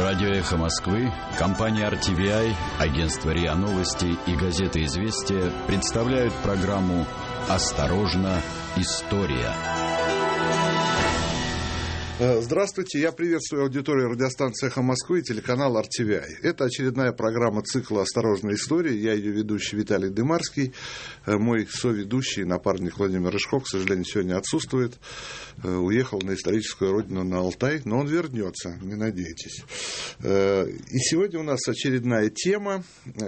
Радио «Эхо Москвы», компания RTVI, агентство РИА Новости и газета «Известия» представляют программу «Осторожно! История». Э, здравствуйте, я приветствую аудиторию радиостанции «Эхо Москвы» и телеканал RTVI. Это очередная программа цикла «Осторожная история». Я ее ведущий Виталий Дымарский. Э, мой соведущий, напарник Владимир Рыжков, к сожалению, сегодня отсутствует. Э, уехал на историческую родину на Алтай, но он вернется, не надейтесь. И сегодня у нас очередная тема,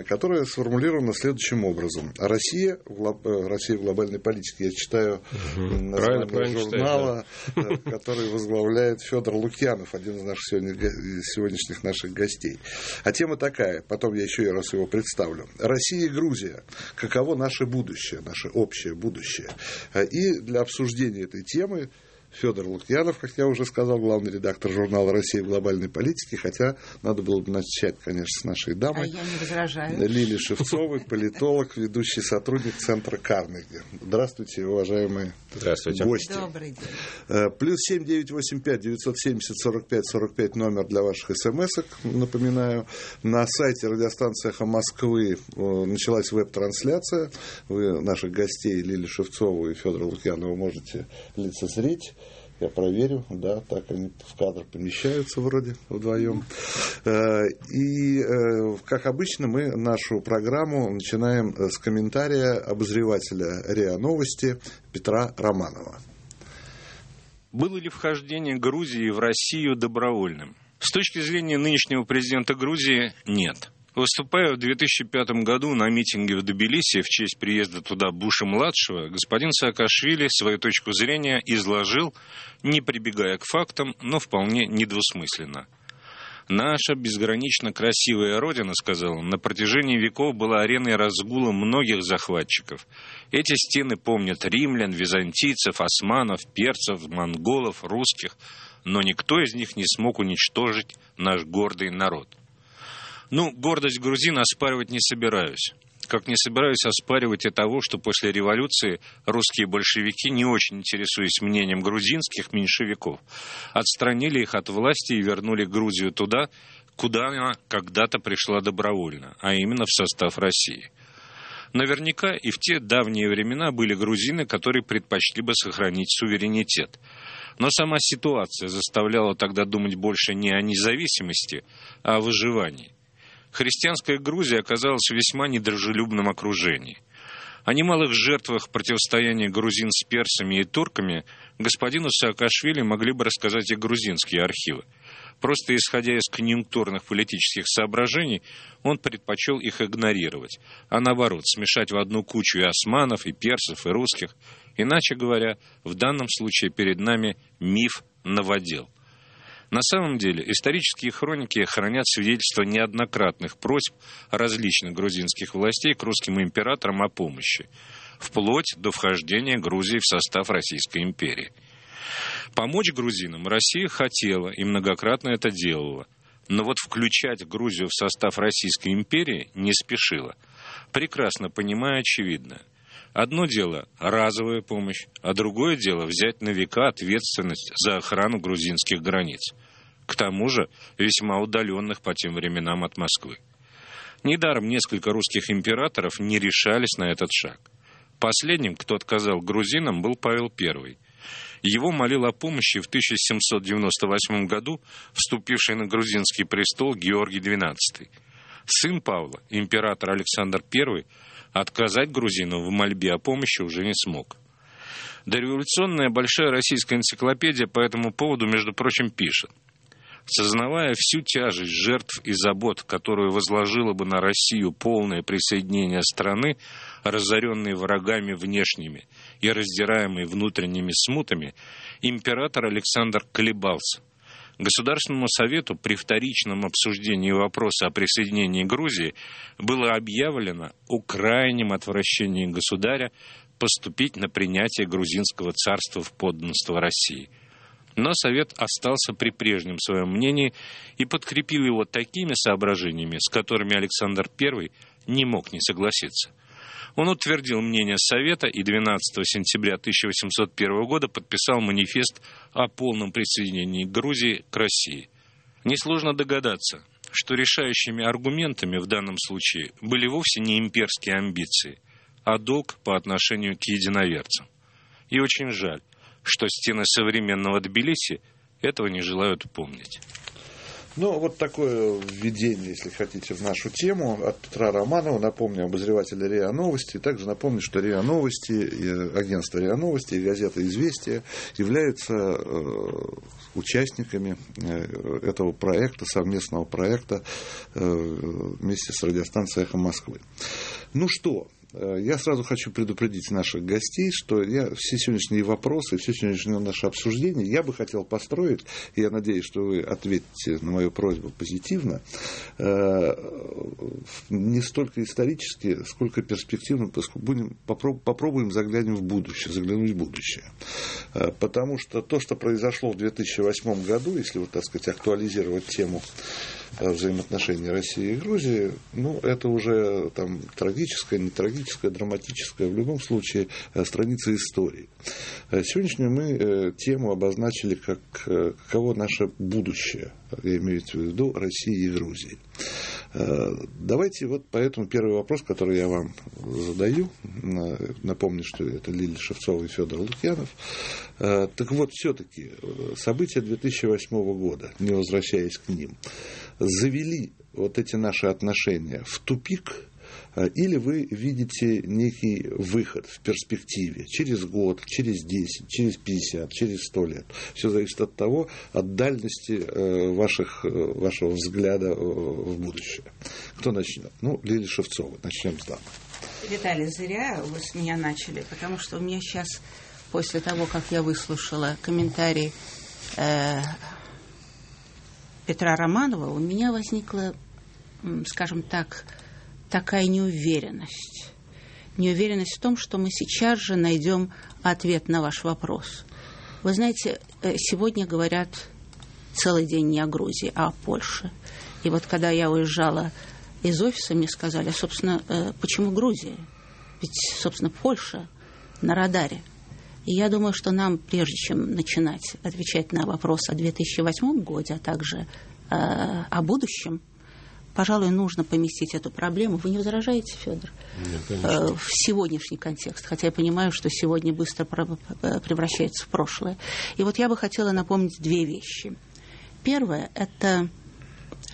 которая сформулирована следующим образом. Россия в, Россия в глобальной политике. Я читаю угу. название правильно, журнала, читаешь, да. который возглавляет возглавляет Федор Лукьянов, один из наших сегодня, сегодняшних наших гостей. А тема такая, потом я еще раз его представлю. Россия и Грузия. Каково наше будущее, наше общее будущее. И для обсуждения этой темы Федор Лукьянов, как я уже сказал, главный редактор журнала «Россия в глобальной политике», хотя надо было бы начать, конечно, с нашей дамы. А я не возражаю. Лили Шевцовой, политолог, ведущий сотрудник Центра Карнеги. Здравствуйте, уважаемые Здравствуйте. гости. Добрый день. Э, плюс семь девять восемь пять девятьсот семьдесят сорок пять сорок пять номер для ваших смс-ок, напоминаю. На сайте радиостанции «Эхо Москвы» началась веб-трансляция. Вы наших гостей Лили Шевцову и Федора Лукьянова можете лицезреть. Я проверю, да, так они в кадр помещаются вроде вдвоем. Э, и, э, как обычно, мы нашу программу начинаем э, с комментария обозревателя РИА Новости Петра Романова. Было ли вхождение Грузии в Россию добровольным? С точки зрения нынешнего президента Грузии, нет. Выступая в 2005 году на митинге в Тбилиси в честь приезда туда Буша-младшего, господин Саакашвили свою точку зрения изложил, не прибегая к фактам, но вполне недвусмысленно. «Наша безгранично красивая родина, — сказал он, — на протяжении веков была ареной разгула многих захватчиков. Эти стены помнят римлян, византийцев, османов, перцев, монголов, русских, но никто из них не смог уничтожить наш гордый народ». Ну, гордость грузин оспаривать не собираюсь. Как не собираюсь оспаривать и того, что после революции русские большевики, не очень интересуясь мнением грузинских меньшевиков, отстранили их от власти и вернули Грузию туда, куда она когда-то пришла добровольно, а именно в состав России. Наверняка и в те давние времена были грузины, которые предпочли бы сохранить суверенитет. Но сама ситуация заставляла тогда думать больше не о независимости, а о выживании христианская Грузия оказалась в весьма недружелюбном окружении. О немалых жертвах противостояния грузин с персами и турками господину Саакашвили могли бы рассказать и грузинские архивы. Просто исходя из конъюнктурных политических соображений, он предпочел их игнорировать, а наоборот, смешать в одну кучу и османов, и персов, и русских. Иначе говоря, в данном случае перед нами миф новодел – на самом деле, исторические хроники хранят свидетельства неоднократных просьб различных грузинских властей к русским императорам о помощи, вплоть до вхождения Грузии в состав Российской империи. Помочь грузинам Россия хотела и многократно это делала, но вот включать Грузию в состав Российской империи не спешила, прекрасно понимая очевидное. Одно дело – разовая помощь, а другое дело – взять на века ответственность за охрану грузинских границ. К тому же весьма удаленных по тем временам от Москвы. Недаром несколько русских императоров не решались на этот шаг. Последним, кто отказал грузинам, был Павел I. Его молил о помощи в 1798 году вступивший на грузинский престол Георгий XII. Сын Павла, император Александр I, Отказать грузину в мольбе о помощи уже не смог. Дореволюционная большая российская энциклопедия по этому поводу, между прочим, пишет. Сознавая всю тяжесть жертв и забот, которую возложило бы на Россию полное присоединение страны, разоренной врагами внешними и раздираемой внутренними смутами, император Александр колебался – Государственному Совету при вторичном обсуждении вопроса о присоединении Грузии было объявлено о крайнем отвращении государя поступить на принятие грузинского царства в подданство России. Но Совет остался при прежнем своем мнении и подкрепил его такими соображениями, с которыми Александр I не мог не согласиться – он утвердил мнение Совета и 12 сентября 1801 года подписал манифест о полном присоединении Грузии к России. Несложно догадаться, что решающими аргументами в данном случае были вовсе не имперские амбиции, а долг по отношению к единоверцам. И очень жаль, что стены современного Тбилиси этого не желают помнить. Ну, вот такое введение, если хотите, в нашу тему от Петра Романова. Напомню, обозревателя РИА Новости. Также напомню, что РИА Новости, агентство РИА Новости и газета «Известия» являются э, участниками э, этого проекта, совместного проекта э, вместе с радиостанцией «Эхо Москвы». Ну что, я сразу хочу предупредить наших гостей, что я все сегодняшние вопросы, все сегодняшнее наше обсуждение я бы хотел построить, и я надеюсь, что вы ответите на мою просьбу позитивно, э, не столько исторически, сколько перспективно, будем, попробуем заглянем в будущее, заглянуть в будущее. Э, потому что то, что произошло в 2008 году, если вот, так сказать, актуализировать тему взаимоотношений России и Грузии, ну, это уже там трагическое, не трагическое, драматическое, в любом случае, э, страница истории. Э, сегодняшнюю мы э, тему обозначили как каково наше будущее, я имею в виду России и Грузии. Давайте вот поэтому первый вопрос, который я вам задаю, напомню, что это Лилия Шевцова и Федор Лукьянов. Так вот, все-таки события 2008 года, не возвращаясь к ним, завели вот эти наши отношения в тупик, э, или вы видите некий выход в перспективе через год, через 10, через 50, через 100 лет. Все зависит от того, от дальности э, ваших, э, вашего взгляда в будущее. Кто начнет? Ну, Лилия Шевцова. Начнем с дамы. Виталий, зря вы с меня начали, потому что у меня сейчас, после того, как я выслушала комментарий э, Петра Романова у меня возникла, скажем так, такая неуверенность. Неуверенность в том, что мы сейчас же найдем ответ на ваш вопрос. Вы знаете, э, сегодня говорят целый день не о Грузии, а о Польше. И вот когда я уезжала из офиса, мне сказали, собственно, э, почему Грузия? Ведь, собственно, Польша на радаре – и я думаю, что нам, прежде чем начинать отвечать на вопрос о 2008 году, а также э, о будущем, пожалуй, нужно поместить эту проблему. Вы не возражаете, Федор? Э, в сегодняшний контекст, хотя я понимаю, что сегодня быстро превращается в прошлое. И вот я бы хотела напомнить две вещи. Первое – это,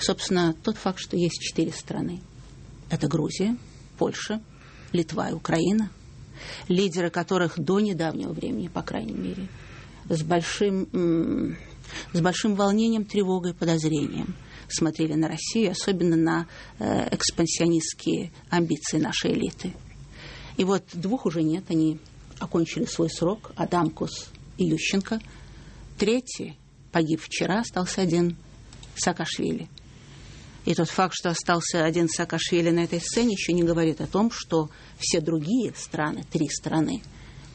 собственно, тот факт, что есть четыре страны. Это Грузия, Польша, Литва и Украина – лидеры которых до недавнего времени, по крайней мере, с большим, с большим волнением, тревогой, подозрением смотрели на Россию, особенно на э, экспансионистские амбиции нашей элиты. И вот двух уже нет, они окончили свой срок, Адамкус и Ющенко. Третий погиб вчера, остался один Саакашвили. И тот факт, что остался один Саакашвили на этой сцене, еще не говорит о том, что все другие страны, три страны,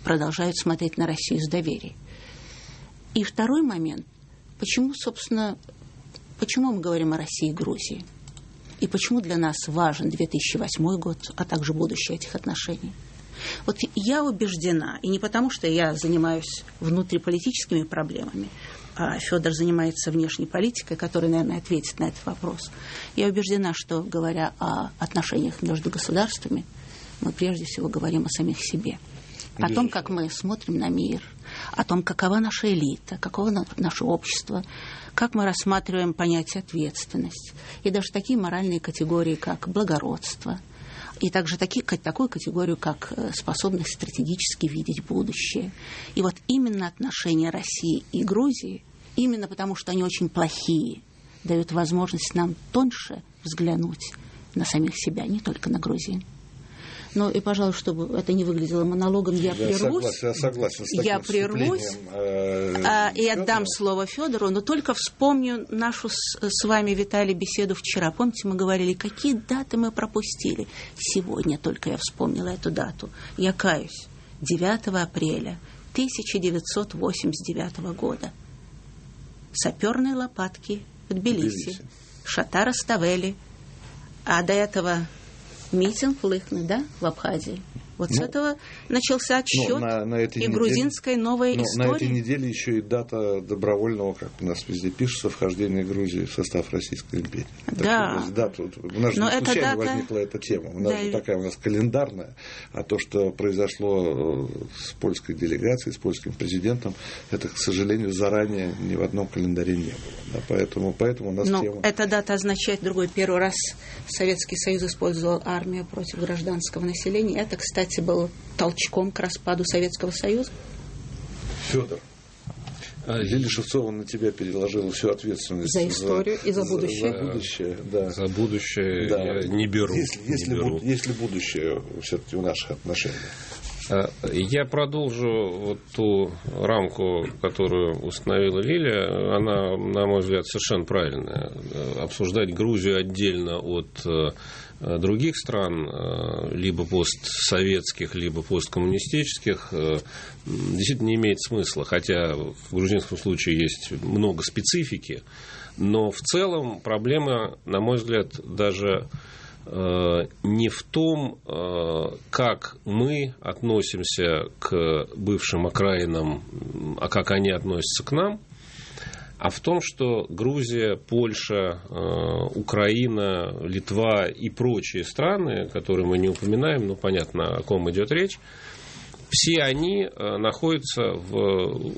продолжают смотреть на Россию с доверием. И второй момент, почему, собственно, почему мы говорим о России и Грузии? И почему для нас важен 2008 год, а также будущее этих отношений? Вот я убеждена, и не потому, что я занимаюсь внутриполитическими проблемами, Федор занимается внешней политикой, который, наверное, ответит на этот вопрос. Я убеждена, что, говоря о отношениях между государствами, мы прежде всего говорим о самих себе. О том, как мы смотрим на мир, о том, какова наша элита, каково наше общество, как мы рассматриваем понятие ответственность, и даже такие моральные категории, как благородство, и также такие, такую категорию, как э, способность стратегически видеть будущее. И вот именно отношения России и Грузии, именно потому что они очень плохие, дают возможность нам тоньше взглянуть на самих себя, не только на Грузию. Но и, пожалуй, чтобы это не выглядело монологом, я, я прервусь. Согласен, я согласен с я прервусь э, а, и отдам слово Федору, но только вспомню нашу с, с вами, Виталий, беседу вчера. Помните, мы говорили, какие даты мы пропустили? Сегодня только я вспомнила эту дату. Я каюсь. 9 апреля 1989 года. Саперные лопатки в Тбилиси. Тбилиси. Шатара Ставели. А до этого митинг в Лыхне, да, в Абхазии. Вот ну, с этого начался отсчет ну, на, на этой и неделе, грузинская новая ну, история. На этой неделе еще и дата добровольного, как у нас везде пишется, вхождения Грузии в состав Российской империи. Да. Так, дату, у нас же Но не случайно дата... возникла эта тема. У нас да. же такая у нас календарная. А то, что произошло э, с польской делегацией, с польским президентом, это, к сожалению, заранее ни в одном календаре не было. Да, поэтому, поэтому у нас Но тема... эта дата означает другой. Первый раз Советский Союз использовал армию против гражданского населения. Это, кстати, кстати, был толчком к распаду Советского Союза? Федор. А, Лилия Шевцова на тебя переложила всю ответственность за историю за, и за будущее. За, за будущее, да. За будущее да. я не беру. Если, если, не беру. Буд, если будущее все-таки в наших отношениях. А, я продолжу вот ту рамку, которую установила Лилия. Она, на мой взгляд, совершенно правильная. Обсуждать Грузию отдельно от э, Э, других стран, э, либо постсоветских, либо посткоммунистических, э, действительно не имеет смысла. Хотя в грузинском случае есть много специфики, но в целом проблема, на мой взгляд, даже не в том, как мы относимся к бывшим окраинам, а как они относятся к нам – а в том, что Грузия, Польша, э, Украина, Литва и прочие страны, которые мы не упоминаем, ну понятно, о ком идет речь, все они э, находятся в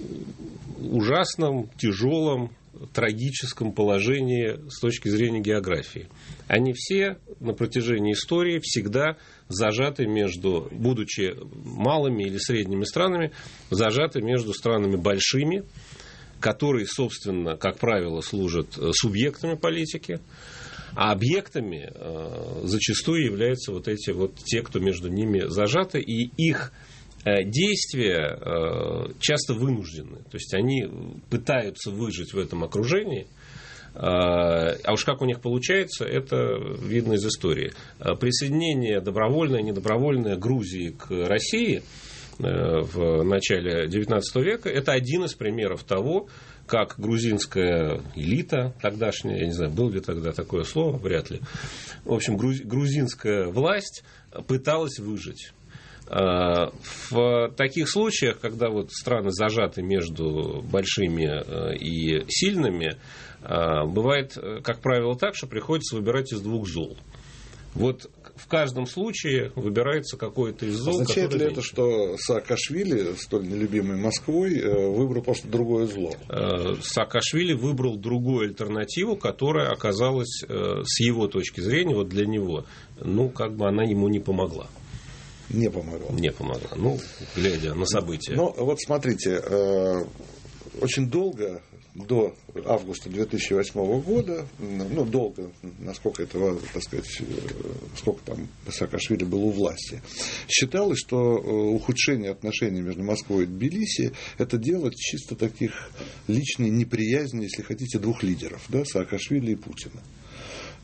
ужасном, тяжелом, трагическом положении с точки зрения географии. Они все на протяжении истории всегда зажаты между, будучи малыми или средними странами, зажаты между странами большими, которые, собственно, как правило, служат э, субъектами политики, а объектами э, зачастую являются вот эти вот те, кто между ними зажаты, и их э, действия часто вынуждены. То есть они пытаются выжить в этом окружении, а уж как у них получается, это видно из истории. Присоединение добровольное, недобровольное Грузии к России – в начале XIX века, это один из примеров того, как грузинская элита тогдашняя, я не знаю, было ли тогда такое слово, вряд ли, в общем, грузинская власть пыталась выжить. Э, в таких случаях, когда вот страны зажаты между большими э, и сильными, бывает, как правило, так, что приходится выбирать из двух зол. Вот в каждом случае выбирается какой-то из зол. Означает ли это, что Саакашвили, столь нелюбимый Москвой, э, выбрал просто другое зло? Э, Саакашвили выбрал другую альтернативу, которая оказалась э, с его точки зрения, вот для него, ну, как бы она ему не помогла. Не помогла. Не помогла. Ну, глядя на события. Ну, вот смотрите, очень долго до августа 2008 года, ну, долго, насколько это, так сказать, э, сколько там Саакашвили был у власти, считалось, что э, ухудшение отношений между Москвой и Тбилиси – это дело чисто таких личной неприязни, если хотите, двух лидеров, да, Саакашвили и Путина.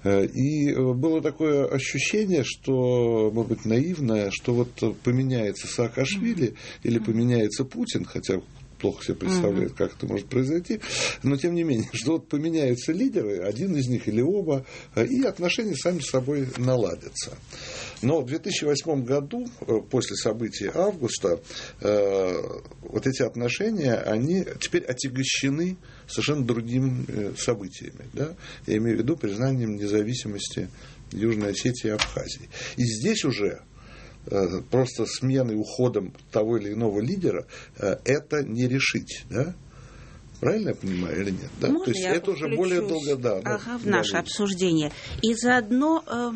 Э, и было такое ощущение, что, может быть, наивное, что вот поменяется Саакашвили или поменяется Путин, хотя плохо себе представляет, как это может произойти. Но тем не менее, что вот поменяются лидеры, один из них или оба, э, и отношения сами с собой наладятся. Но в 2008 году, э, после событий августа, э, вот эти отношения, они теперь отягощены совершенно другими событиями. Да? Я имею в виду признанием независимости Южной Осетии и Абхазии. И здесь уже Э, просто сменой, уходом того или иного лидера э, это не решить. Да? Правильно я понимаю или нет? Да? Можно То есть я это уже более долго да, ага, в наше обсуждение. И заодно э,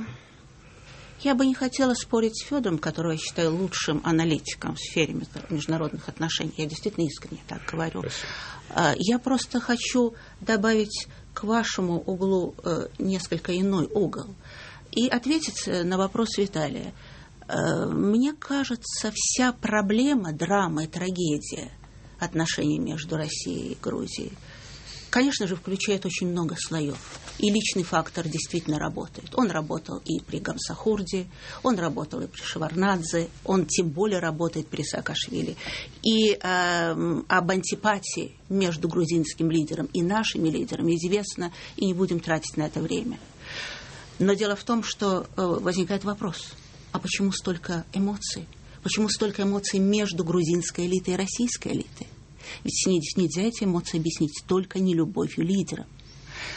я бы не хотела спорить с Федором, которого я считаю лучшим аналитиком в сфере международных отношений. Я действительно искренне так говорю. Спасибо. Э, я просто хочу добавить к вашему углу э, несколько иной угол и ответить на вопрос Виталия. Э, мне кажется, вся проблема, драма и трагедия отношений между Россией и Грузией, конечно же, включает очень много слоев. И личный фактор действительно работает. Он работал и при Гамсахурде, он работал и при Шеварнадзе, он тем более работает при Саакашвили. И э, об антипатии между грузинским лидером и нашими лидерами известно, и не будем тратить на это время. Но дело в том, что э, возникает вопрос – а почему столько эмоций? Почему столько эмоций между грузинской элитой и российской элитой? Ведь нельзя эти эмоции объяснить только не любовью лидера.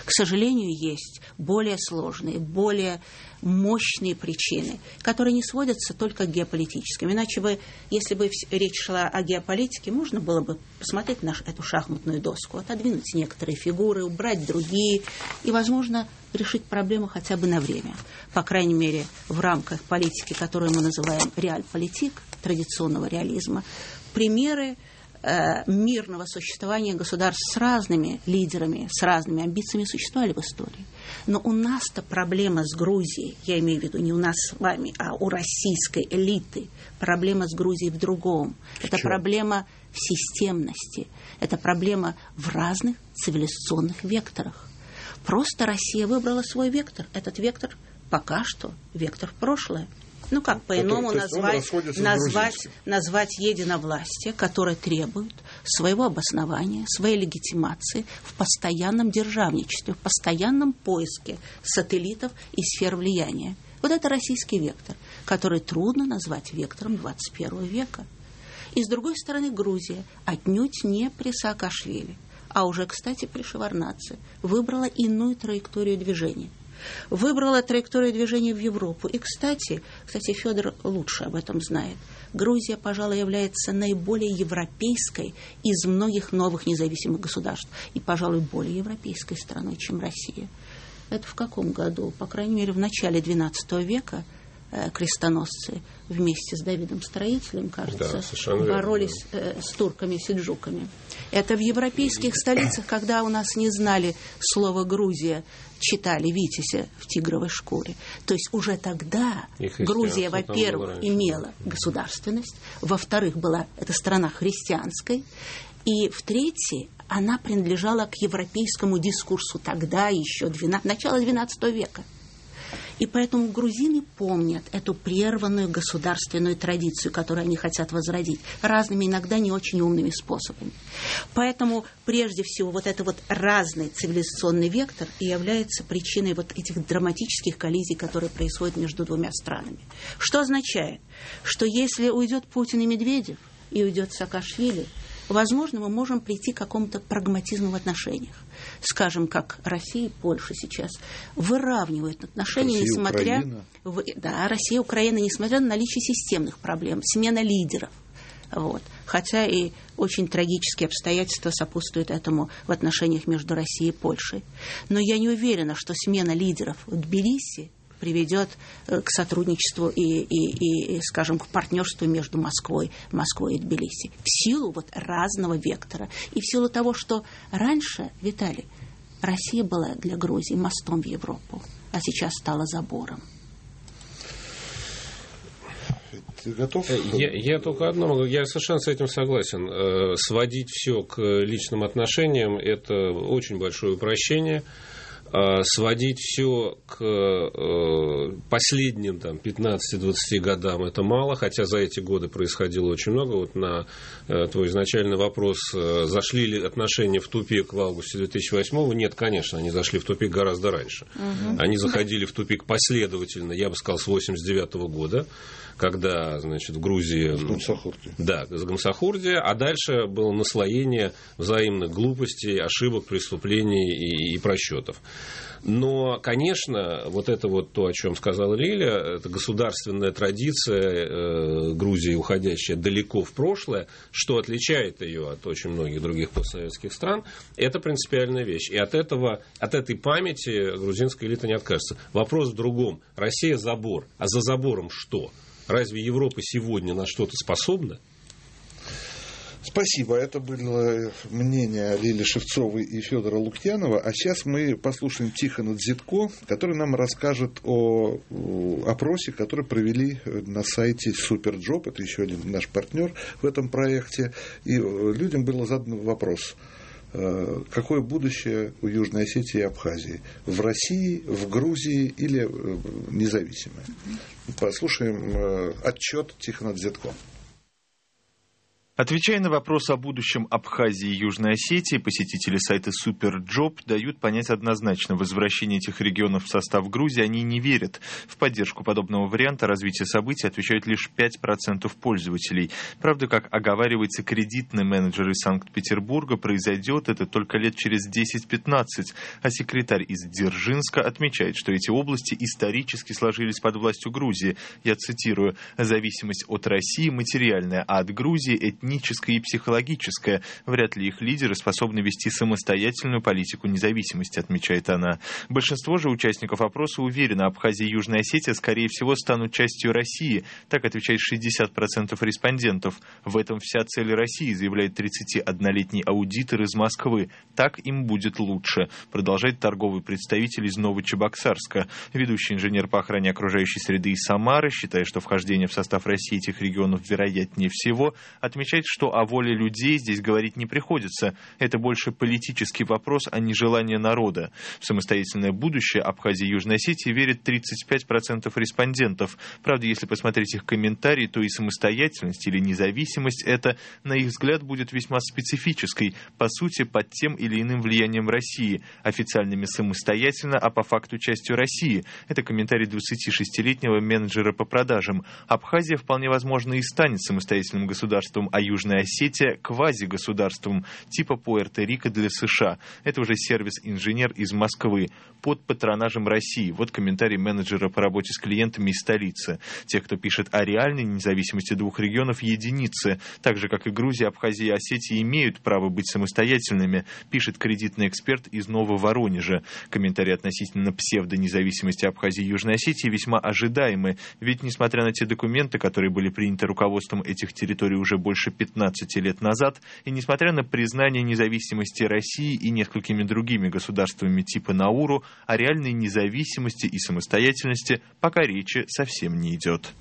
К сожалению, есть более сложные, более мощные причины, которые не сводятся только к геополитическим. Иначе бы, если бы речь шла о геополитике, можно было бы посмотреть на эту шахматную доску, отодвинуть некоторые фигуры, убрать другие и, возможно, решить проблему хотя бы на время. По крайней мере, в рамках политики, которую мы называем реаль-политик, традиционного реализма, примеры мирного существования государств с разными лидерами, с разными амбициями существовали в истории. Но у нас-то проблема с Грузией, я имею в виду не у нас с вами, а у российской элиты, проблема с Грузией в другом. В Это чем? проблема в системности, это проблема в разных цивилизационных векторах. Просто Россия выбрала свой вектор. Этот вектор пока что вектор в прошлое. Ну как по-иному назвать, назвать, назвать единовластие, которое требует своего обоснования, своей легитимации в постоянном державничестве, в постоянном поиске сателлитов и сфер влияния. Вот это российский вектор, который трудно назвать вектором 21 века. И с другой стороны Грузия, отнюдь не при Саакашвили, а уже, кстати, при Шеварнадзе, выбрала иную траекторию движения выбрала траекторию движения в Европу. И, кстати, кстати, Федор лучше об этом знает. Грузия, пожалуй, является наиболее европейской из многих новых независимых государств. И, пожалуй, более европейской страной, чем Россия. Это в каком году? По крайней мере, в начале XII века э, крестоносцы вместе с Давидом Строителем, кажется, да, боролись э, с турками-сельджуками. Это в европейских столицах, когда у нас не знали слова Грузия, читали Витязя в тигровой шкуре. То есть уже тогда Грузия, во-первых, имела государственность, во-вторых, была эта страна христианской, и в-третьих, она принадлежала к европейскому дискурсу тогда еще, 12, начало XII века. И поэтому грузины помнят эту прерванную государственную традицию, которую они хотят возродить, разными, иногда не очень умными способами. Поэтому, прежде всего, вот этот вот разный цивилизационный вектор и является причиной вот этих драматических коллизий, которые происходят между двумя странами. Что означает, что если уйдет Путин и Медведев, и уйдет Саакашвили, возможно, мы можем прийти к какому-то прагматизму в отношениях. Скажем, как Россия и Польша сейчас выравнивают отношения, Россия, несмотря... В, да, Россия и Украина, несмотря на наличие системных проблем, смена лидеров. Вот. Хотя и очень трагические обстоятельства сопутствуют этому в отношениях между Россией и Польшей. Но я не уверена, что смена лидеров в Тбилиси приведет э, к сотрудничеству и, и, и, скажем, к партнерству между Москвой, Москвой и Тбилиси. В силу вот разного вектора. И в силу того, что раньше, Виталий, Россия была для Грузии мостом в Европу, а сейчас стала забором. Ты готов? Э, я, я только одно могу, я совершенно с этим согласен. Э, сводить все к личным отношениям – это очень большое упрощение. Э, сводить все к э, последним там, 15-20 годам это мало, хотя за эти годы происходило очень много. Вот на э, твой изначальный вопрос, зашли ли отношения в тупик в августе 2008 Нет, конечно, они зашли в тупик гораздо раньше. Угу. Они заходили в тупик последовательно, я бы сказал, с 89 года когда, значит, в Грузии... С Гамсахурди. Да, с Гамсахурди, а дальше было наслоение взаимных глупостей, ошибок, преступлений и, и просчетов. Но, конечно, вот это вот то, о чем сказала Лиля, это государственная традиция э, Грузии, уходящая далеко в прошлое, что отличает ее от очень многих других постсоветских стран, это принципиальная вещь. И от, этого, от этой памяти грузинская элита не откажется. Вопрос в другом. Россия забор, а за забором что? Разве Европа сегодня на что-то способна? Спасибо. Это было мнение Лилии Шевцовой и Федора Лукьянова. А сейчас мы послушаем Тихона Дзядко, который нам расскажет о опросе, который провели на сайте SuperJob. Это еще один наш партнер в этом проекте. И людям был задан вопрос э, какое будущее у Южной Осетии и Абхазии? В России, в Грузии или э, независимое? Послушаем э, отчет Тихона Дзетко. Отвечая на вопрос о будущем Абхазии и Южной Осетии, посетители сайта Superjob дают понять однозначно, возвращение этих регионов в состав Грузии они не верят. В поддержку подобного варианта развития событий отвечают лишь 5% пользователей. Правда, как оговаривается кредитный менеджер из Санкт-Петербурга, произойдет это только лет через 10-15, а секретарь из Дзержинска отмечает, что эти области исторически сложились под властью Грузии. Я цитирую, «зависимость от России материальная, а от Грузии этническая этническое и психологическое. Вряд ли их лидеры способны вести самостоятельную политику независимости, отмечает она. Большинство же участников опроса уверено, Абхазия и Южная Осетия, скорее всего, станут частью России. Так отвечает 60% респондентов. В этом вся цель России, заявляет 31-летний аудитор из Москвы. Так им будет лучше, продолжает торговый представитель из Новочебоксарска. Ведущий инженер по охране окружающей среды из Самары, считая, что вхождение в состав России этих регионов вероятнее всего, отмечает означает, что о воле людей здесь говорить не приходится. Это больше политический вопрос, а не желание народа. В самостоятельное будущее Абхазии и Южной Осетии верят 35% респондентов. Правда, если посмотреть их комментарии, то и самостоятельность или независимость это, на их взгляд, будет весьма специфической, по сути, под тем или иным влиянием России, официальными самостоятельно, а по факту частью России. Это комментарий 26-летнего менеджера по продажам. Абхазия вполне возможно и станет самостоятельным государством, а Южная Осетия квазигосударством типа Пуэрто-Рико для США. Это уже сервис-инженер из Москвы под патронажем России. Вот комментарий менеджера по работе с клиентами из столицы. Тех, кто пишет о реальной независимости двух регионов, единицы. Так же, как и Грузия, Абхазия и Осетия имеют право быть самостоятельными, пишет кредитный эксперт из Нового Воронежа. Комментарий относительно псевдонезависимости Абхазии и Южной Осетии весьма ожидаемы. Ведь, несмотря на те документы, которые были приняты руководством этих территорий уже больше 15 лет назад, и несмотря на признание независимости России и несколькими другими государствами типа Науру, о реальной независимости и самостоятельности пока речи совсем не идет.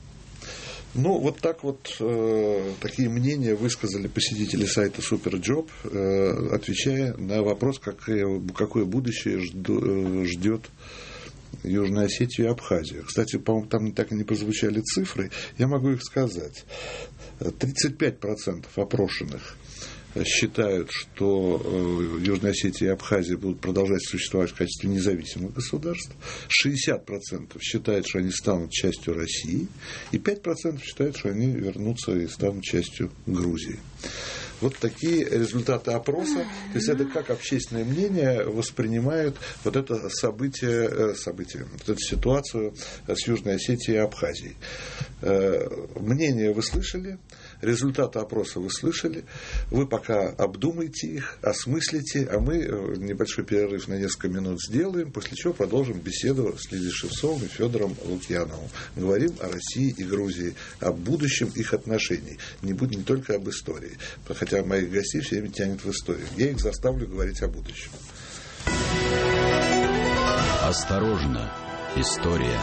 Ну, вот так вот э, такие мнения высказали посетители сайта Superjob, э, отвечая на вопрос, какое, какое будущее жду, э, ждет Южную Осетию и Абхазию. Кстати, по-моему, там так и не прозвучали цифры, я могу их сказать. 35% опрошенных считают, что э, Южная Осетия и Абхазия будут продолжать существовать в качестве независимых государств. 60% считают, что они станут частью России. И 5% считают, что они вернутся и станут частью Грузии. Вот такие результаты опроса. То есть это как общественное мнение воспринимают вот это событие, э, событие вот эту ситуацию с Южной Осетией и Абхазией. Э, мнение вы слышали, результаты опроса вы слышали. Вы пока обдумайте их, осмыслите, а мы э, небольшой перерыв на несколько минут сделаем, после чего продолжим беседу с Лидией Шевцовым и Федором Лукьяновым. Говорим о России и Грузии, о будущем их отношений. Не будет не только об истории. Хотя моих гостей все время тянет в историю. Я их заставлю говорить о будущем. Осторожно, история.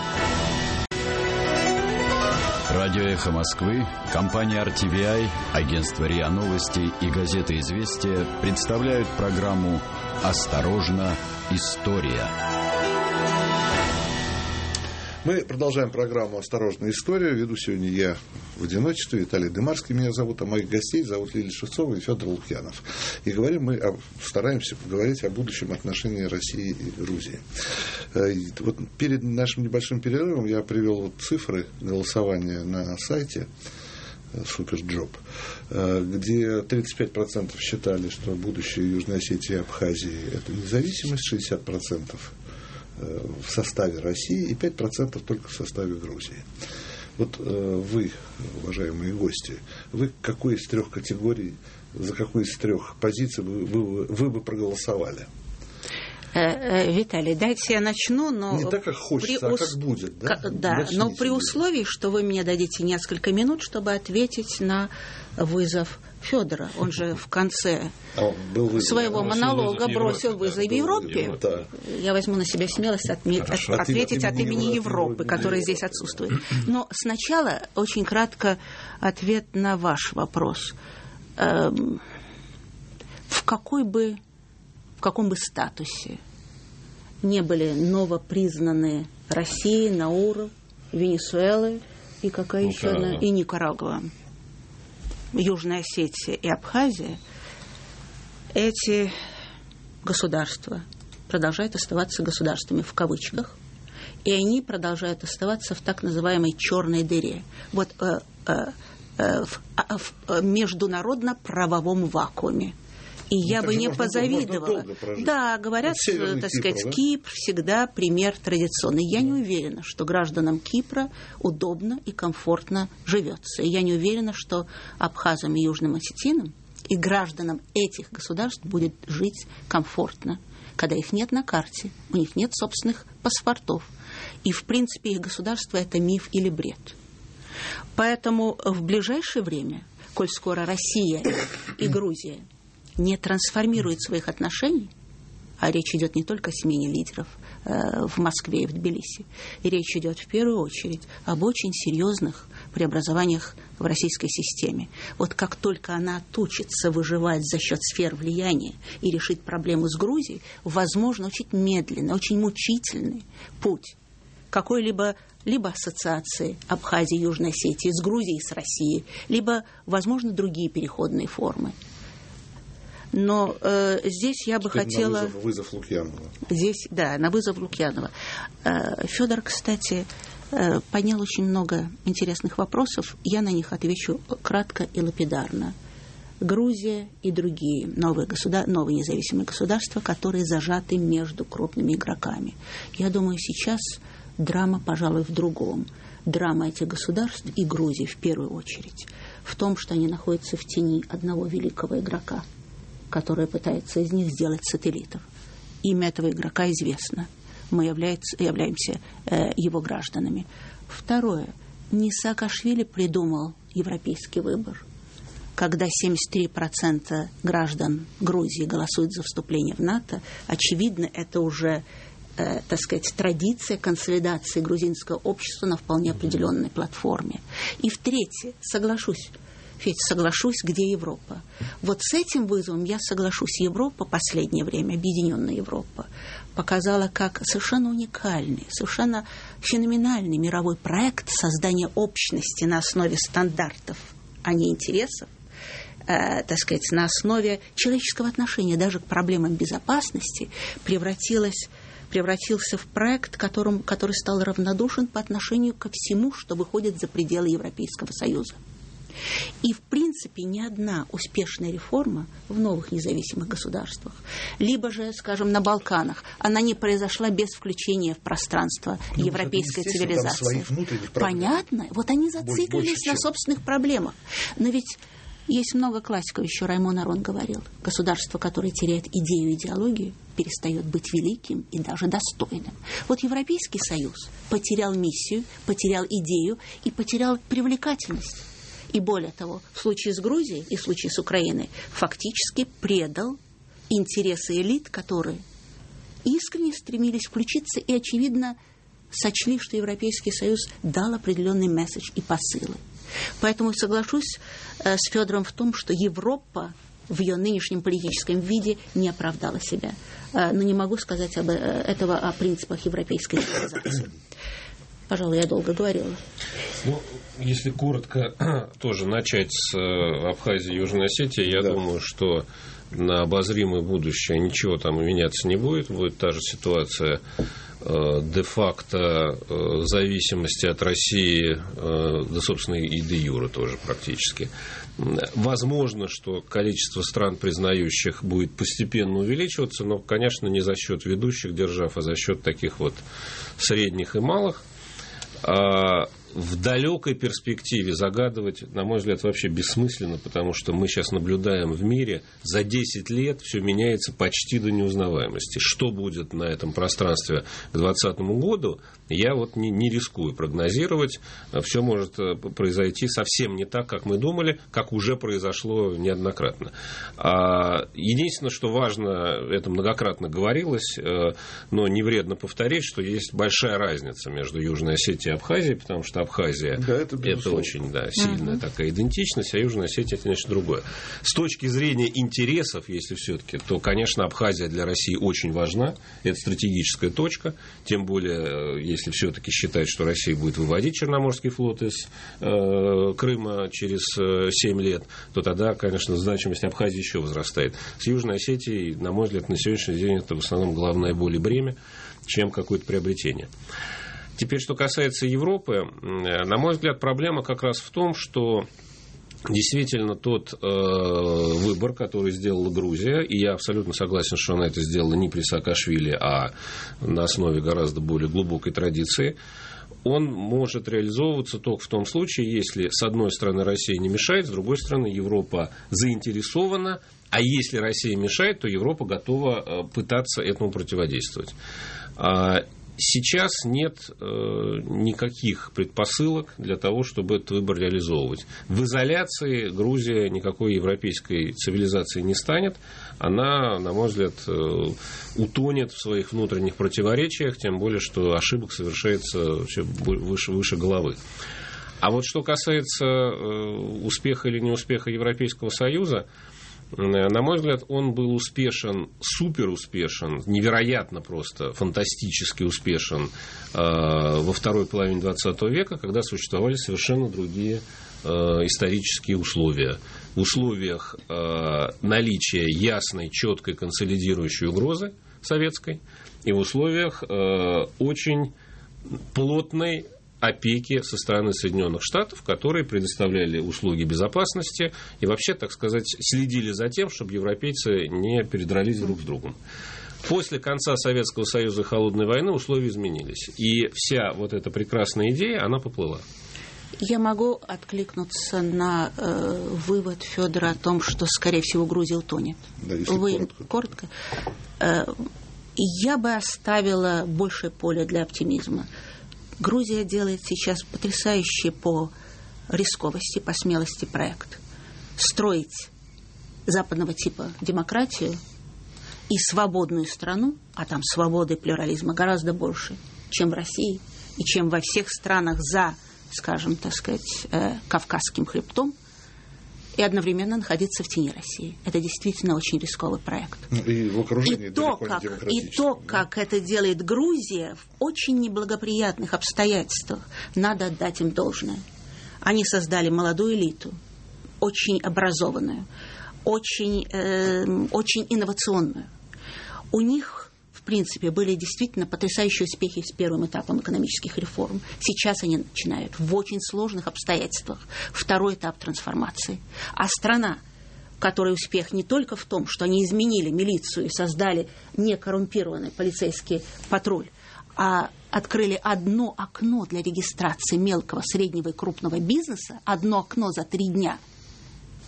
Радио «Эхо Москвы», компания RTVI, агентство РИА Новости и газета «Известия» представляют программу «Осторожно, история». Мы продолжаем программу «Осторожная история». Веду сегодня я в одиночестве. Виталий Дымарский меня зовут, а моих гостей зовут Лилия Шевцова и Федор Лукьянов. И говорим мы, о, стараемся поговорить о будущем отношений России и Грузии. Э, вот перед нашим небольшим перерывом я привел вот цифры голосования на сайте SuperJob, э, где 35% считали, что будущее Южной Осетии и Абхазии – это независимость, 60% Э, в составе России и 5% только в составе Грузии. Вот э, вы, уважаемые гости, вы какой из трех категорий, за какую из трех позиций вы, вы, вы бы проголосовали? Э, Виталий, дайте я начну, но... Не так, как хочется, при... а как будет, да? Да, Начните но при условии, что вы мне дадите несколько минут, чтобы ответить на вызов Федора. Он же в конце а своего монолога бросил вызов Европе. Да. Я возьму на себя смелость отме... Хорошо. ответить от, от имени Европы, Европы которая здесь отсутствует. Но сначала очень кратко ответ на ваш вопрос. Эм, в какой бы, в каком бы статусе не были новопризнанные Россия, Науру, Венесуэлы и какая еще одна, и Никарагуа. Южная Осетия и Абхазия, эти государства продолжают оставаться государствами в кавычках, и они продолжают оставаться в так называемой черной дыре. Вот э, э, э, в, э, в э, международно-правовом вакууме. И ну, я бы не позавидовала. Да, говорят, вот так Кипр, сказать, да? Кипр всегда пример традиционный. Я не уверена, что гражданам Кипра удобно и комфортно живется. И я не уверена, что абхазам и южным осетинам и гражданам этих государств будет жить комфортно, когда их нет на карте, у них нет собственных паспортов. И, в принципе, их государство – это миф или бред. Поэтому в ближайшее время, коль скоро Россия и Грузия – не трансформирует своих отношений, а речь идет не только о смене лидеров э, в Москве и в Тбилиси, речь идет в первую очередь об очень серьезных преобразованиях в российской системе. Вот как только она отучится выживать за счет сфер влияния и решить проблему с Грузией, возможно, очень медленный, очень мучительный путь какой-либо либо ассоциации Абхазии, Южной Осетии с Грузией, с Россией, либо, возможно, другие переходные формы. Но э, здесь я бы Сказать, хотела... На вызов, вызов Лукьянова. Здесь, да, на вызов Лукьянова. Э, Федор, кстати, э, поднял очень много интересных вопросов. Я на них отвечу кратко и лапидарно. Грузия и другие новые, государ... новые независимые государства, которые зажаты между крупными игроками. Я думаю, сейчас драма, пожалуй, в другом. Драма этих государств и Грузии в первую очередь в том, что они находятся в тени одного великого игрока – которая пытается из них сделать сателлитов. Имя этого игрока известно. Мы является, являемся э, его гражданами. Второе. Не Саакашвили придумал европейский выбор. Когда 73% граждан Грузии голосуют за вступление в НАТО, очевидно, это уже э, так сказать, традиция консолидации грузинского общества на вполне определенной платформе. И в-третье, соглашусь, Федь, соглашусь, где Европа? Вот с этим вызовом я соглашусь. Европа, последнее время, объединенная Европа, показала как совершенно уникальный, совершенно феноменальный мировой проект создания общности на основе стандартов, а не интересов, э, так сказать, на основе человеческого отношения даже к проблемам безопасности превратилась превратился в проект, которым, который стал равнодушен по отношению ко всему, что выходит за пределы Европейского Союза. И, в принципе, ни одна успешная реформа в новых независимых государствах, либо же, скажем, на Балканах, она не произошла без включения в пространство ну, европейской цивилизации. Понятно. Вот они зациклились больше, на собственных проблемах. Но ведь есть много классиков, еще Раймон Арон говорил. Государство, которое теряет идею и идеологию, перестает быть великим и даже достойным. Вот Европейский Союз потерял миссию, потерял идею и потерял привлекательность. И более того, в случае с Грузией и в случае с Украиной фактически предал интересы элит, которые искренне стремились включиться и, очевидно, сочли, что Европейский Союз дал определенный месседж и посылы. Поэтому соглашусь э, с Федором в том, что Европа в ее нынешнем политическом виде не оправдала себя. Э, но не могу сказать об, э, этого о принципах европейской цивилизации. Пожалуй, я долго говорила. Ну, если коротко тоже начать с э, Абхазии и Южной Осетии, я да. думаю, что на обозримое будущее ничего там меняться не будет. Будет та же ситуация э, де-факто э, зависимости от России, да, собственно, и де юра тоже практически. Возможно, что количество стран, признающих, будет постепенно увеличиваться, но, конечно, не за счет ведущих держав, а за счет таких вот средних и малых – а, в далекой перспективе загадывать, на мой взгляд, вообще бессмысленно, потому что мы сейчас наблюдаем в мире, за 10 лет все меняется почти до неузнаваемости. Что будет на этом пространстве к 2020 году, я вот не, не рискую прогнозировать. Все может э, произойти совсем не так, как мы думали, как уже произошло неоднократно. А единственное, что важно, это многократно говорилось, э, но не вредно повторить, что есть большая разница между Южной Осетией и Абхазией, потому что Абхазия, да, это, это очень да, сильная uh-huh. такая идентичность, а Южная Осетия это нечто другое. С точки зрения интересов, если все-таки, то, конечно, Абхазия для России очень важна. Это стратегическая точка, тем более, если все-таки считать, что Россия будет выводить Черноморский флот из э, Крыма через э, 7 лет, то тогда, конечно, значимость Абхазии еще возрастает. С Южной Осетией, на мой взгляд, на сегодняшний день это в основном главное боль и бремя, чем какое-то приобретение. Теперь, что касается Европы, на мой взгляд, проблема как раз в том, что действительно тот э, выбор, который сделала Грузия, и я абсолютно согласен, что она это сделала не при Саакашвили, а на основе гораздо более глубокой традиции, он может реализовываться только в том случае, если, с одной стороны, Россия не мешает, с другой стороны, Европа заинтересована, а если Россия мешает, то Европа готова э, пытаться этому противодействовать. Сейчас нет э, никаких предпосылок для того, чтобы этот выбор реализовывать. В изоляции Грузия никакой европейской цивилизации не станет. Она, на мой взгляд, э, утонет в своих внутренних противоречиях, тем более, что ошибок совершается вообще выше, выше головы. А вот что касается э, успеха или неуспеха Европейского Союза, на мой взгляд, он был успешен, супер успешен, невероятно просто, фантастически успешен э, во второй половине 20 века, когда существовали совершенно другие э, исторические условия. В условиях э, наличия ясной, четкой, консолидирующей угрозы советской и в условиях очень плотной опеки со стороны Соединенных Штатов, которые предоставляли услуги безопасности и вообще, так сказать, следили за тем, чтобы европейцы не передрались друг с другом. После конца Советского Союза и Холодной войны условия изменились. И вся вот эта прекрасная идея, она поплыла. Я могу откликнуться на э, вывод Федора о том, что, скорее всего, Грузия утонет. Да, если Вы коротко. коротко. Э, я бы оставила большее поле для оптимизма. Грузия делает сейчас потрясающий по рисковости, по смелости проект. Строить западного типа демократию и свободную страну, а там свободы плюрализма гораздо больше, чем в России и чем во всех странах за, скажем, так сказать, э, Кавказским хребтом – и одновременно находиться в тени России. Это действительно очень рисковый проект. Ну, и в окружении и то, как, и то, да? как это делает Грузия в очень неблагоприятных обстоятельствах, надо отдать им должное. Они создали молодую элиту, очень образованную, очень, э, очень инновационную. У них принципе, были действительно потрясающие успехи с первым этапом экономических реформ. Сейчас они начинают в очень сложных обстоятельствах второй этап трансформации. А страна, которой успех не только в том, что они изменили милицию и создали некоррумпированный полицейский патруль, а открыли одно окно для регистрации мелкого, среднего и крупного бизнеса, одно окно за три дня.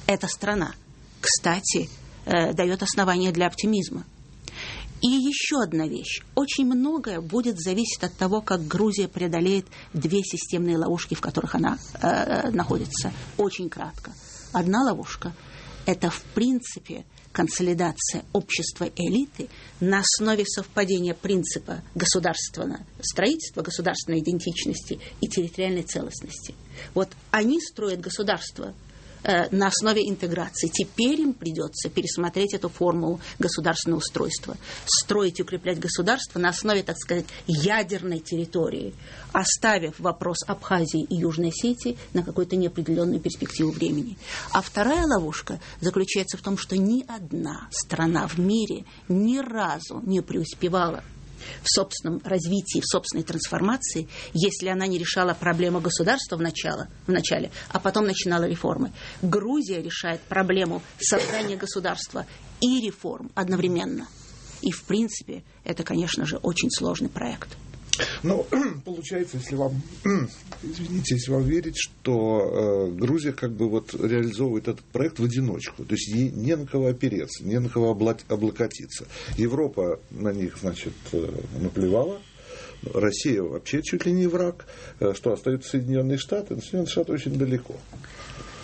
Эта страна, кстати, э, дает основания для оптимизма. И еще одна вещь. Очень многое будет зависеть от того, как Грузия преодолеет две системные ловушки, в которых она э, находится. Очень кратко. Одна ловушка – это, в принципе, консолидация общества элиты на основе совпадения принципа государственного строительства, государственной идентичности и территориальной целостности. Вот они строят государство – на основе интеграции. Теперь им придется пересмотреть эту формулу государственного устройства, строить и укреплять государство на основе, так сказать, ядерной территории, оставив вопрос Абхазии и Южной Осетии на какую-то неопределенную перспективу времени. А вторая ловушка заключается в том, что ни одна страна в мире ни разу не преуспевала в собственном развитии, в собственной трансформации, если она не решала проблему государства в, начало, в начале, а потом начинала реформы. Грузия решает проблему создания государства и реформ одновременно. И, в принципе, это, конечно же, очень сложный проект. Ну, получается, если вам, извините, если вам верить, что э, Грузия как бы вот реализовывает этот проект в одиночку, то есть не на кого опереться, не на кого облокотиться. Европа на них, значит, э, наплевала, Россия вообще чуть ли не враг, э, что остаются Соединенные Штаты, но Соединенные Штаты очень далеко.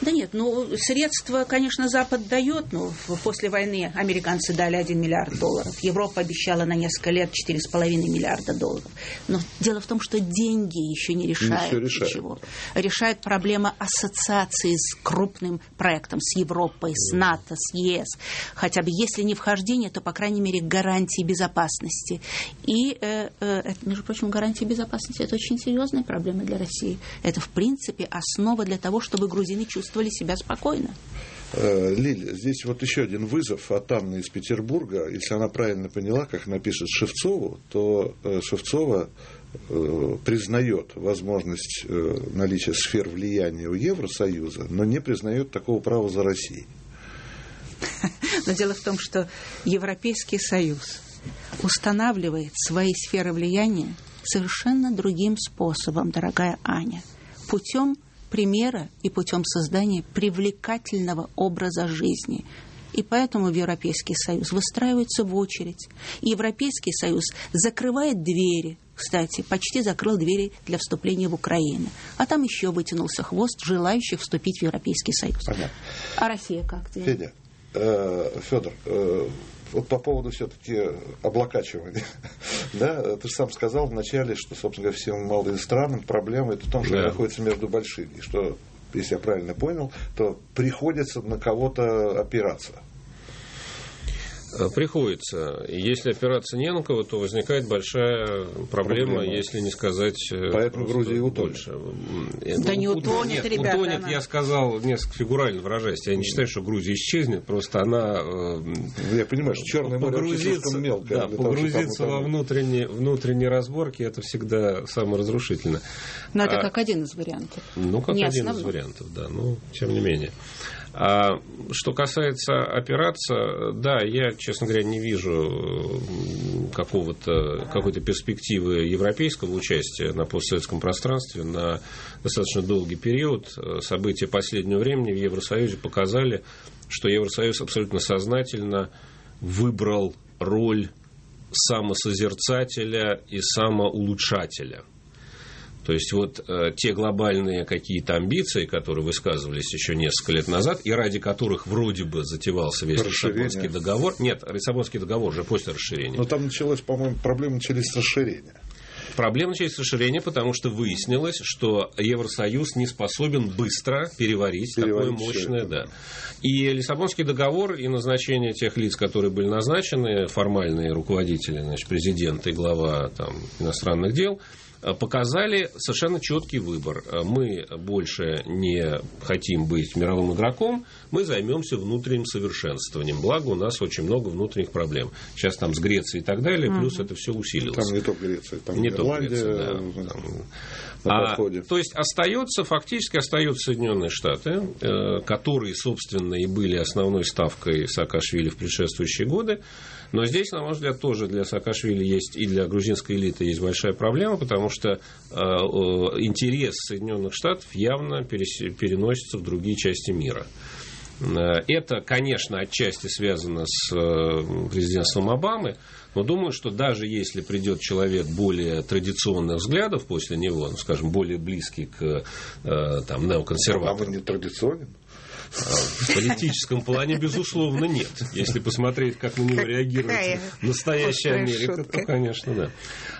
Да нет, ну, средства, конечно, Запад дает, но после войны американцы дали 1 миллиард долларов, Европа обещала на несколько лет 4,5 миллиарда долларов. Но дело в том, что деньги еще не решают не решает. ничего. Решает проблема ассоциации с крупным проектом, с Европой, с НАТО, с ЕС. Хотя бы если не вхождение, то, по крайней мере, гарантии безопасности. И, э, э, между прочим, гарантии безопасности – это очень серьезная проблема для России. Это, в принципе, основа для того, чтобы грузины чувствовали чувствовали себя спокойно. Э, Лиль, здесь вот еще один вызов от Анны из Петербурга. Если она правильно поняла, как напишет Шевцову, то э, Шевцова э, признает возможность наличия сфер влияния у Евросоюза, но не признает такого права за Россией. Но дело в том, что Европейский Союз устанавливает свои сферы влияния совершенно другим способом, дорогая Аня, путем примера и путем создания привлекательного образа жизни. И поэтому в Европейский Союз выстраивается в очередь. И Европейский Союз закрывает двери, кстати, почти закрыл двери для вступления в Украину. А там еще вытянулся хвост желающих вступить в Европейский Союз. Понятно. А Россия как? Федя, э, Федор, э, вот по поводу все-таки облакачивания. да, ты же сам сказал вначале, что, собственно говоря, всем малым странам проблема это в том, что да. находится между большими. И что, если я правильно понял, то приходится на кого-то опираться. Э, приходится. Если опираться не на кого, то возникает большая проблема, проблема. если не сказать э, Поэтому Грузия утонет. Больше. Да не утонет, Нет, ребята. Утонет, она... я сказал, несколько фигурально выражаясь. Я не считаю, что Грузия исчезнет, просто она... Э, я понимаю, что Черное море погрузиться, мелкое. Да, погрузиться того, во внутренние, внутренние разборки, это всегда саморазрушительно. Но это а, как один из вариантов. Ну, как не один основной. из вариантов, да. Но, тем не менее. А что касается операции, да, я, честно говоря, не вижу какого-то, какой-то перспективы европейского участия на постсоветском пространстве на достаточно долгий период. События последнего времени в Евросоюзе показали, что Евросоюз абсолютно сознательно выбрал роль самосозерцателя и самоулучшателя – то есть вот э, те глобальные какие-то амбиции, которые высказывались еще несколько лет назад, и ради которых вроде бы затевался весь Лиссабонский договор. Нет, Лиссабонский договор уже после расширения. Но там началась, по-моему, проблема начались с расширения. Проблема началась с расширения, потому что выяснилось, что Евросоюз не способен быстро переварить, переварить такое мощное. Да. И Лиссабонский договор и назначение тех лиц, которые были назначены, формальные руководители, значит, президент и глава там, иностранных дел – показали совершенно четкий выбор. Мы больше не хотим быть мировым игроком, мы займемся внутренним совершенствованием. Благо, у нас очень много внутренних проблем. Сейчас там с Грецией и так далее, плюс это все усилилось. Там не только Греция, там не Ирландия, Греция, да, там, а, то есть остается, фактически остаются Соединенные Штаты, э, которые, собственно, и были основной ставкой Саакашвили в предшествующие годы. Но здесь, на мой взгляд, тоже для Саакашвили есть и для грузинской элиты есть большая проблема, потому что э, интерес Соединенных Штатов явно переносится в другие части мира. Э, это, конечно, отчасти связано с э, президентством Обамы, но думаю, что даже если придет человек более традиционных взглядов после него, ну, скажем, более близкий к там, неоконсерваторам. Обама не традиционен? В политическом плане, безусловно, нет. Если посмотреть, как на него реагирует настоящая Америка, то, конечно, да.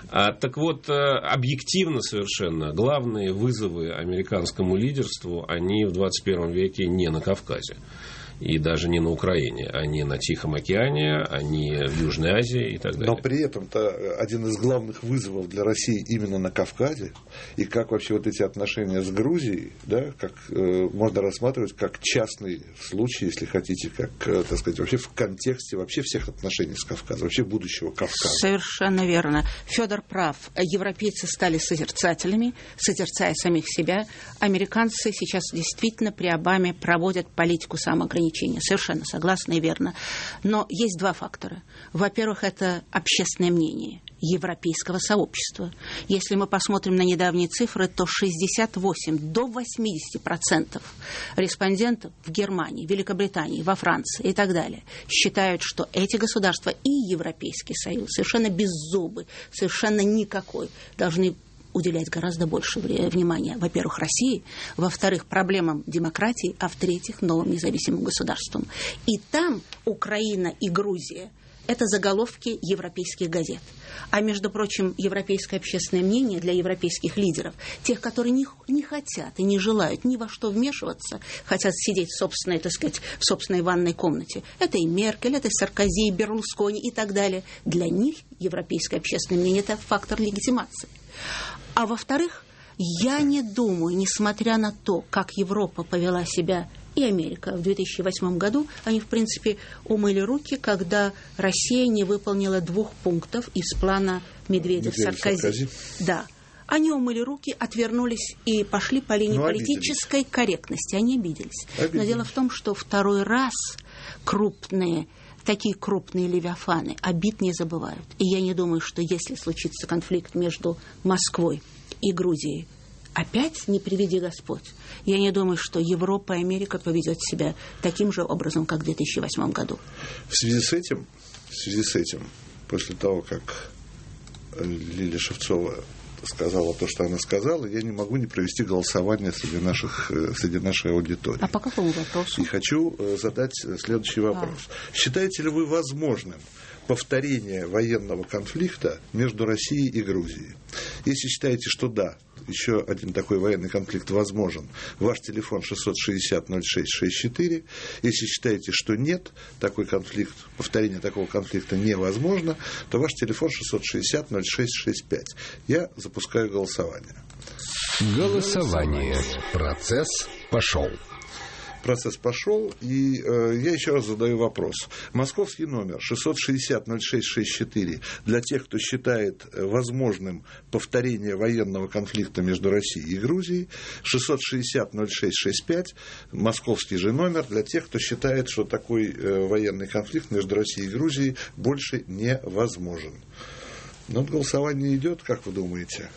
А, так вот, э, объективно совершенно, главные вызовы американскому лидерству, они в 21 веке не на Кавказе и даже не на Украине, а не на Тихом океане, а не в Южной Азии и так далее. Но при этом-то один из главных вызовов для России именно на Кавказе, и как вообще вот эти отношения с Грузией, да, как э, можно рассматривать как частный случай, если хотите, как, э, так сказать, вообще в контексте вообще всех отношений с Кавказом, вообще будущего Кавказа. Совершенно верно. Федор прав. Европейцы стали созерцателями, созерцая самих себя. Американцы сейчас действительно при Обаме проводят политику самоограничения ограничения. Совершенно согласна и верно. Но есть два фактора. Во-первых, это общественное мнение европейского сообщества. Если мы посмотрим на недавние цифры, то 68 до 80 процентов респондентов в Германии, Великобритании, во Франции и так далее считают, что эти государства и Европейский Союз совершенно без зубы, совершенно никакой должны уделять гораздо больше внимания, во-первых, России, во-вторых, проблемам демократии, а в-третьих, новым независимым государствам. И там Украина и Грузия – это заголовки европейских газет. А, между прочим, европейское общественное мнение для европейских лидеров, тех, которые не, не хотят и не желают ни во что вмешиваться, хотят сидеть в собственной, так сказать, в собственной ванной комнате, это и Меркель, это и Саркози, и Берлускони и так далее. Для них европейское общественное мнение – это фактор легитимации. А во-вторых, я не думаю, несмотря на то, как Европа повела себя и Америка. В 2008 году они, в принципе, умыли руки, когда Россия не выполнила двух пунктов из плана Медведев-Саркози. Да. Они умыли руки, отвернулись и пошли по линии ну, политической обиделись. корректности. Они обиделись. обиделись. Но дело в том, что второй раз крупные такие крупные левиафаны обид не забывают. И я не думаю, что если случится конфликт между Москвой и Грузией, опять не приведи Господь. Я не думаю, что Европа и Америка поведет себя таким же образом, как в 2008 году. В связи с этим, в связи с этим, после того, как Лилия Шевцова сказала то, что она сказала, я не могу не провести голосование среди, наших, э, среди нашей аудитории. А по какому вопросу? И хочу э, задать следующий вопрос. А. Считаете ли вы возможным повторение военного конфликта между Россией и Грузией? Если считаете, что да, еще один такой военный конфликт возможен. Ваш телефон 660-0664. Если считаете, что нет, такой конфликт, повторение такого конфликта невозможно, то ваш телефон 660-0665. Я запускаю голосование. Голосование. Процесс пошел процесс пошел, и э, я еще раз задаю вопрос. Московский номер 660-0664 для тех, кто считает э, возможным повторение военного конфликта между Россией и Грузией, 660-0665, московский же номер для тех, кто считает, что такой э, военный конфликт между Россией и Грузией больше невозможен. Но голосование идет, как вы думаете?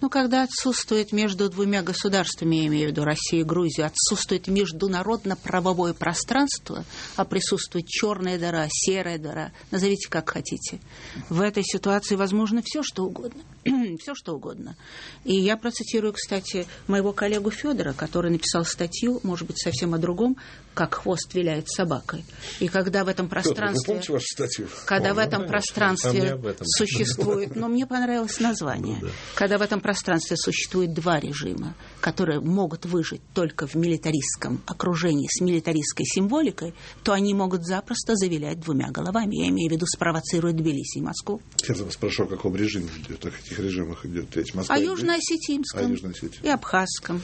Ну, когда отсутствует между двумя государствами, я имею в виду Россию и Грузию, отсутствует международно-правовое пространство, а присутствует черная дыра, серая дыра, назовите как хотите. В этой ситуации возможно все, что угодно. все, что угодно. И я процитирую, кстати, моего коллегу Федора, который написал статью, может быть, совсем о другом, как хвост виляет собакой. И когда в этом пространстве... Вы помните вашу статью? Когда в этом пространстве а существует... Но мне понравилось название. Ну, да. Когда в этом пространстве существует два режима, которые могут выжить только в милитаристском окружении с милитаристской символикой, то они могут запросто завилять двумя головами. Я имею в виду спровоцируют Тбилиси и Москву. Я вас спрошу, о каком режиме идет, о каких режимах идет речь? Москва, о Южно-Осетинском а, и Абхазском.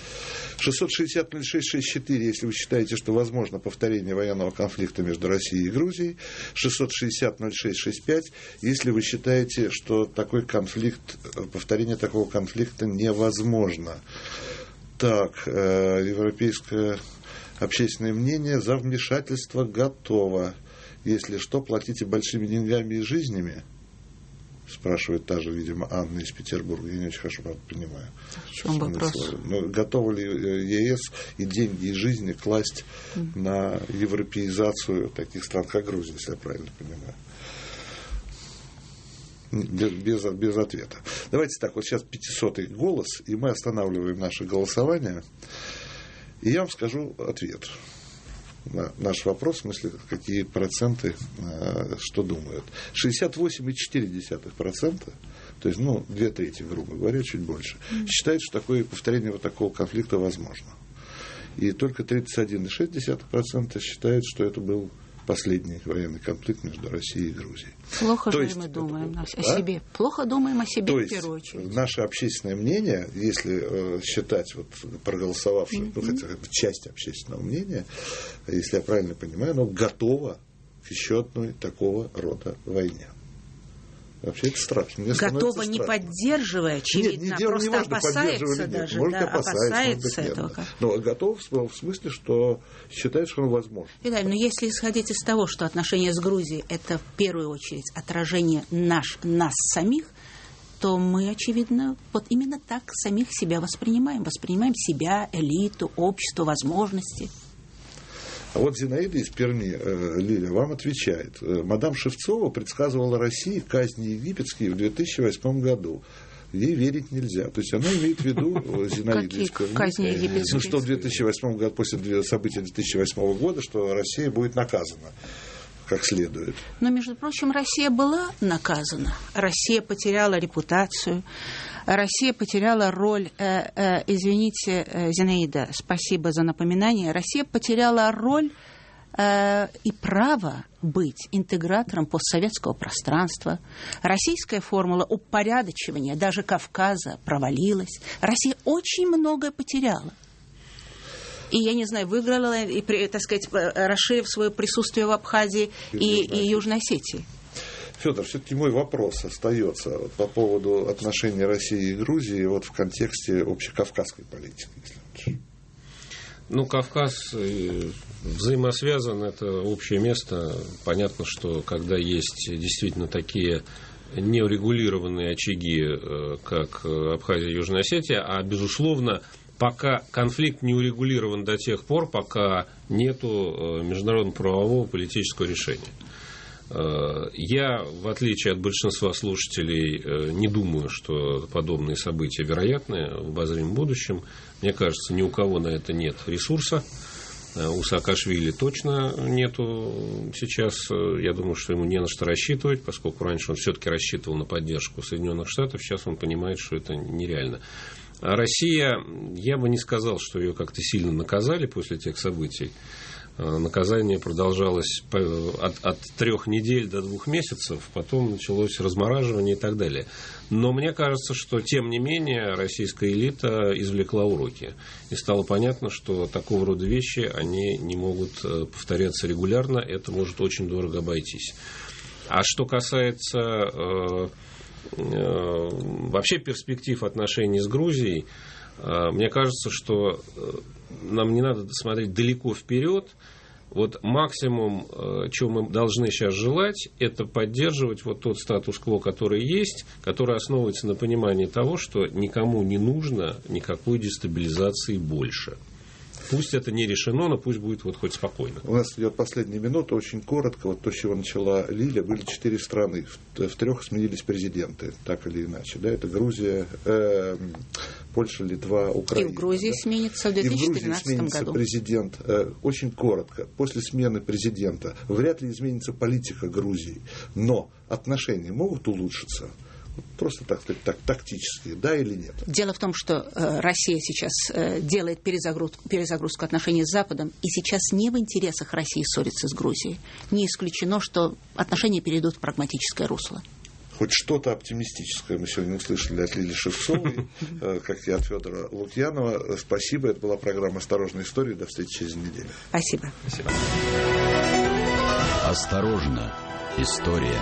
660-0664, если вы считаете, что возможно возможно повторение военного конфликта между Россией и Грузией, 660-0665, если вы считаете, что такой конфликт, повторение такого конфликта невозможно. Так, э, европейское общественное мнение за вмешательство готово. Если что, платите большими деньгами и жизнями спрашивает та же, видимо, Анна из Петербурга. Я не очень хорошо правда, понимаю. В чем вопрос? Но готовы ли э, ЕС и деньги, и жизни класть mm. на европеизацию таких стран, как Грузия, если я правильно понимаю? Без, без ответа. Давайте так, вот сейчас 500 голос, и мы останавливаем наше голосование. И я вам скажу ответ на наш вопрос, в смысле, какие проценты, э, что думают. 68,4%, то есть, ну, две трети, грубо говоря, чуть больше, mm-hmm. считают, что такое повторение вот такого конфликта возможно. И только 31,6% считают, что это был последний военный конфликт между Россией и Грузией. Плохо То же есть, мы думаем это, о себе. А? Плохо думаем о себе То в первую очередь. Наше общественное мнение, если э, считать вот проголосовавших, mm-hmm. ну хотя это часть общественного мнения, если я правильно понимаю, оно готово к еще одной такого рода войне. Вообще это страшно. Мне Готова не поддерживая, очевидно, нет, не, просто не опасается даже, может, да, опасается, опасается может этого. Нет, но готов в смысле, что считает, что он возможен. Виталий, но если исходить из того, что отношения с Грузией это в первую очередь отражение наш, нас самих, то мы, очевидно, вот именно так самих себя воспринимаем. Воспринимаем себя, элиту, общество, возможности. А вот Зинаида из Перми, э, Лиля, вам отвечает. Э, мадам Шевцова предсказывала России казни египетские в 2008 году. ей верить нельзя. То есть она имеет в виду Зинаиду Какие Ну, что в 2008 году, после событий 2008 года, что Россия будет наказана как следует. Но, между прочим, Россия была наказана. Россия потеряла репутацию. Россия потеряла роль, э, э, извините, э, Зинаида, спасибо за напоминание, Россия потеряла роль э, и право быть интегратором постсоветского пространства. Российская формула упорядочивания даже Кавказа провалилась. Россия очень многое потеряла. И, я не знаю, выиграла, и, так сказать, э, расширив свое присутствие в Абхазии и, и Южной Осетии. Федор, все-таки мой вопрос остается по поводу отношений России и Грузии вот в контексте общекавказской политики, если ну, Кавказ взаимосвязан, это общее место. Понятно, что когда есть действительно такие неурегулированные очаги, э, как Абхазия и Южная Осетия, а, безусловно, пока конфликт не урегулирован до тех пор, пока нет э, международно-правового политического решения. Э, я, в отличие от большинства слушателей, не думаю, что подобные события вероятны в обозримом будущем. Мне кажется, ни у кого на это нет ресурса. Э, у Саакашвили точно нету сейчас. Э, я думаю, что ему не на что рассчитывать, поскольку раньше он все-таки рассчитывал на поддержку Соединенных Штатов, сейчас он понимает, что это нереально. А Россия, я бы не сказал, что ее как-то сильно наказали после тех событий. Э, наказание продолжалось от, от трех недель до двух месяцев, потом началось размораживание и так далее. Но мне кажется, что тем не менее российская элита извлекла уроки. И стало понятно, что такого рода вещи, они не могут э, повторяться регулярно, это может очень дорого обойтись. А что касается э, э, вообще перспектив отношений с Грузией, э, мне кажется, что э, нам не надо смотреть далеко вперед. Вот максимум, э, чего мы должны сейчас желать, это поддерживать вот тот статус-кво, который есть, который основывается на понимании того, что никому не нужно никакой дестабилизации больше. Пусть это не решено, но пусть будет вот хоть спокойно. У нас идет последняя минута, очень коротко. Вот то, с чего начала Лиля, были четыре страны. В, в трех сменились президенты, так или иначе. Да, это Грузия, э, Польша, Литва, Украина. И в Грузии да? сменится в 2013 И в Грузии сменится году. президент. Э, очень коротко. После смены президента вряд ли изменится политика Грузии. Но отношения могут улучшиться. Просто, так сказать, так, тактически, да или нет? Дело в том, что э, Россия сейчас э, делает перезагрузку, перезагрузку отношений с Западом, и сейчас не в интересах России ссориться с Грузией. Не исключено, что отношения перейдут в прагматическое русло хоть что-то оптимистическое мы сегодня услышали от Лили Шевцовой, э, как и от Федора Лукьянова. Спасибо. Это была программа «Осторожная история». До встречи через неделю. Спасибо. Спасибо. Осторожно. История.